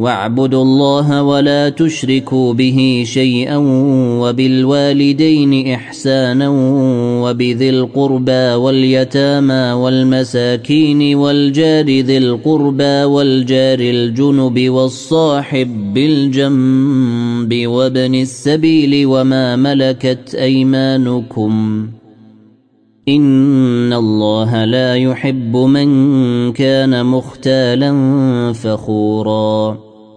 واعبدوا الله ولا تشركوا به شيئا وبالوالدين إحسانا وبذي القربى واليتامى والمساكين والجار ذي القربى والجار الجنب والصاحب بالجنب وابن السبيل وما ملكت أيمانكم إن الله لا يحب من كان مختالا فخورا